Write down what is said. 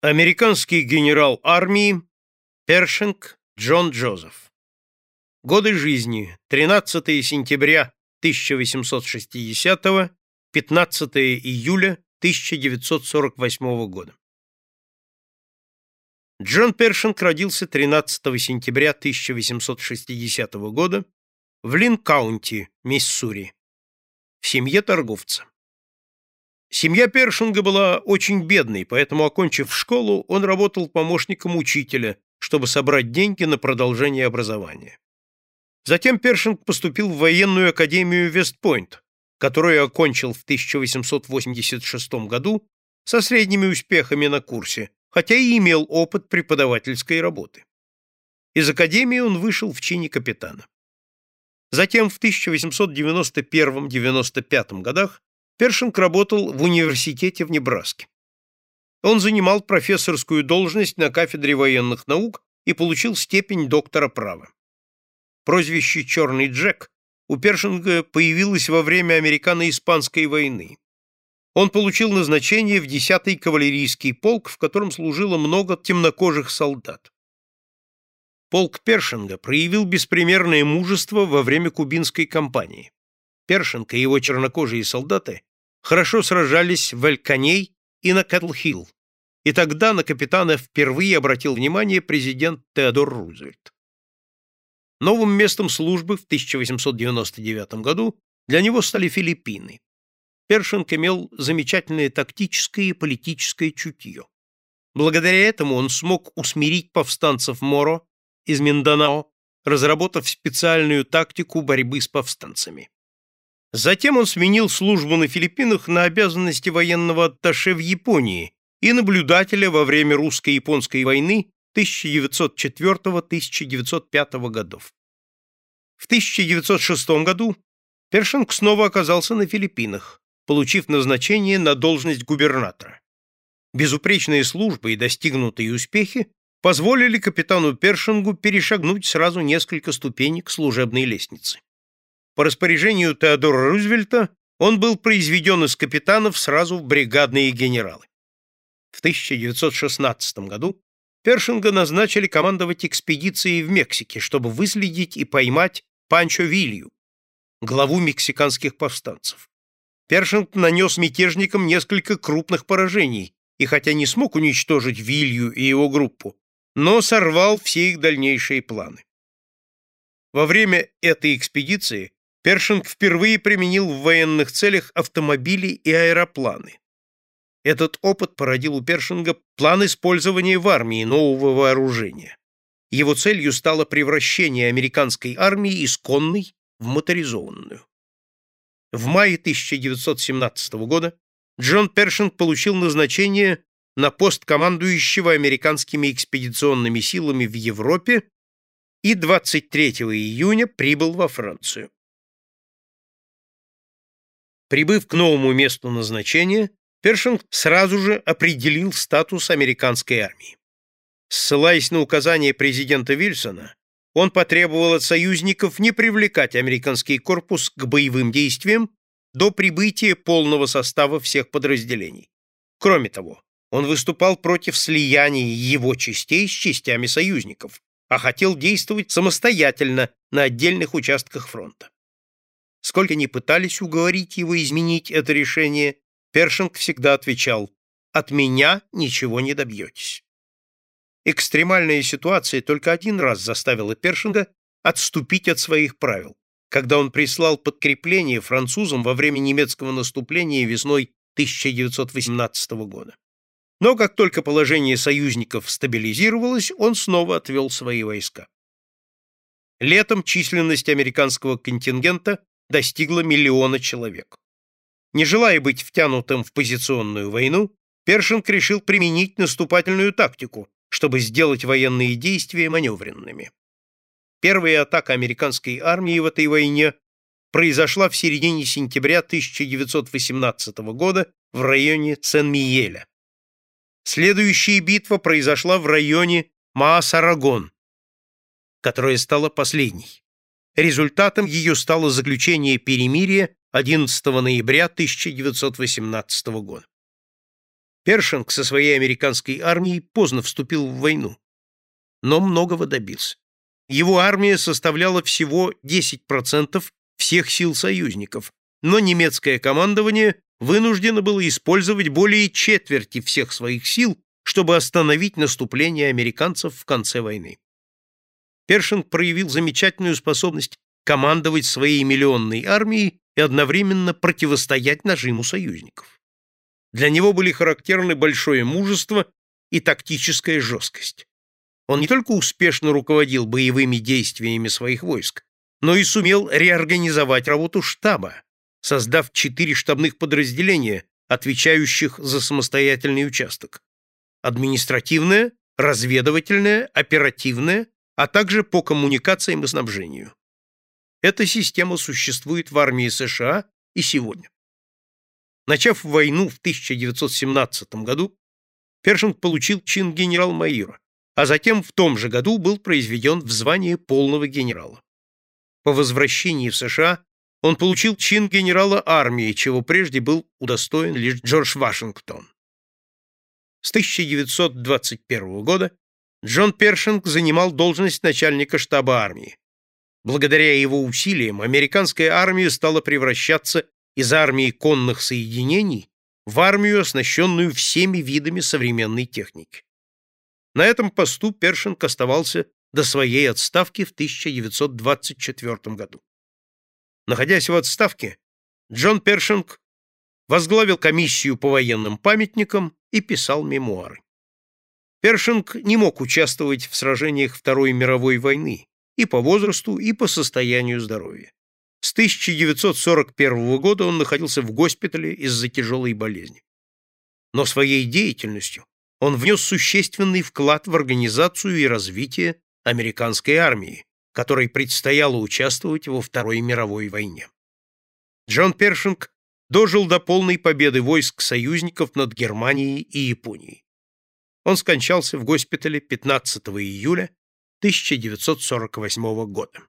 Американский генерал армии Першинг Джон Джозеф. Годы жизни 13 сентября 1860 15 июля 1948 года. Джон Першинг родился 13 сентября 1860 года в Лин-Каунти, Миссури, в семье торговца. Семья Першинга была очень бедной, поэтому, окончив школу, он работал помощником учителя, чтобы собрать деньги на продолжение образования. Затем Першинг поступил в военную академию Вестпойнт, которую окончил в 1886 году со средними успехами на курсе, хотя и имел опыт преподавательской работы. Из академии он вышел в чине капитана. Затем в 1891-95 годах Першинг работал в университете в Небраске. Он занимал профессорскую должность на кафедре военных наук и получил степень доктора права. Прозвище «Черный Джек» у Першинга появилось во время Американо-Испанской войны. Он получил назначение в 10-й кавалерийский полк, в котором служило много темнокожих солдат. Полк Першинга проявил беспримерное мужество во время кубинской кампании. Першинг и его чернокожие солдаты хорошо сражались в Эль-Каней и на Кэтл-Хилл, и тогда на капитана впервые обратил внимание президент Теодор Рузвельт. Новым местом службы в 1899 году для него стали Филиппины. Першинг имел замечательное тактическое и политическое чутье. Благодаря этому он смог усмирить повстанцев Моро из Минданао, разработав специальную тактику борьбы с повстанцами. Затем он сменил службу на Филиппинах на обязанности военного атташе в Японии и наблюдателя во время русско-японской войны 1904-1905 годов. В 1906 году Першинг снова оказался на Филиппинах, получив назначение на должность губернатора. Безупречные службы и достигнутые успехи позволили капитану Першингу перешагнуть сразу несколько ступенек служебной лестницы. По распоряжению Теодора Рузвельта он был произведен из капитанов сразу в бригадные генералы. В 1916 году Першинга назначили командовать экспедицией в Мексике, чтобы выследить и поймать Панчо Вилью, главу мексиканских повстанцев. Першинг нанес мятежникам несколько крупных поражений, и хотя не смог уничтожить Вилью и его группу, но сорвал все их дальнейшие планы. Во время этой экспедиции Першинг впервые применил в военных целях автомобили и аэропланы. Этот опыт породил у Першинга план использования в армии нового вооружения. Его целью стало превращение американской армии из конной в моторизованную. В мае 1917 года Джон Першинг получил назначение на пост командующего американскими экспедиционными силами в Европе и 23 июня прибыл во Францию. Прибыв к новому месту назначения, Першинг сразу же определил статус американской армии. Ссылаясь на указания президента Вильсона, он потребовал от союзников не привлекать американский корпус к боевым действиям до прибытия полного состава всех подразделений. Кроме того, он выступал против слияния его частей с частями союзников, а хотел действовать самостоятельно на отдельных участках фронта. Сколько ни пытались уговорить его изменить это решение, Першинг всегда отвечал «От меня ничего не добьетесь». Экстремальная ситуация только один раз заставила Першинга отступить от своих правил, когда он прислал подкрепление французам во время немецкого наступления весной 1918 года. Но как только положение союзников стабилизировалось, он снова отвел свои войска. Летом численность американского контингента достигла миллиона человек. Не желая быть втянутым в позиционную войну, Першинг решил применить наступательную тактику, чтобы сделать военные действия маневренными. Первая атака американской армии в этой войне произошла в середине сентября 1918 года в районе Сен-Миеля. Следующая битва произошла в районе Маас-Арагон, которая стала последней. Результатом ее стало заключение перемирия 11 ноября 1918 года. Першинг со своей американской армией поздно вступил в войну, но многого добился. Его армия составляла всего 10% всех сил союзников, но немецкое командование вынуждено было использовать более четверти всех своих сил, чтобы остановить наступление американцев в конце войны. Першинг проявил замечательную способность командовать своей миллионной армией и одновременно противостоять нажиму союзников. Для него были характерны большое мужество и тактическая жесткость. Он не только успешно руководил боевыми действиями своих войск, но и сумел реорганизовать работу штаба, создав четыре штабных подразделения, отвечающих за самостоятельный участок. Административное, разведывательное, оперативное, а также по коммуникациям и снабжению. Эта система существует в армии США и сегодня. Начав войну в 1917 году, Першинг получил чин генерал-майора, а затем в том же году был произведен в звание полного генерала. По возвращении в США он получил чин генерала армии, чего прежде был удостоен лишь Джордж Вашингтон. С 1921 года Джон Першинг занимал должность начальника штаба армии. Благодаря его усилиям американская армия стала превращаться из армии конных соединений в армию, оснащенную всеми видами современной техники. На этом посту Першинг оставался до своей отставки в 1924 году. Находясь в отставке, Джон Першинг возглавил комиссию по военным памятникам и писал мемуары. Першинг не мог участвовать в сражениях Второй мировой войны и по возрасту, и по состоянию здоровья. С 1941 года он находился в госпитале из-за тяжелой болезни. Но своей деятельностью он внес существенный вклад в организацию и развитие американской армии, которой предстояло участвовать во Второй мировой войне. Джон Першинг дожил до полной победы войск союзников над Германией и Японией. Он скончался в госпитале 15 июля 1948 года.